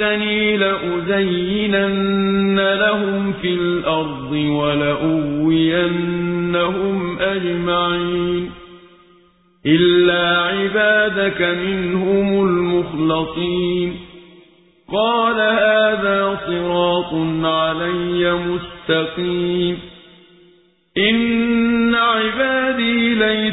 أغويتني لأزينن لهم في الأرض ولأوينهم أجمعين إلا عبادك منهم المخلصين قال هذا صراط علي مستقيم إن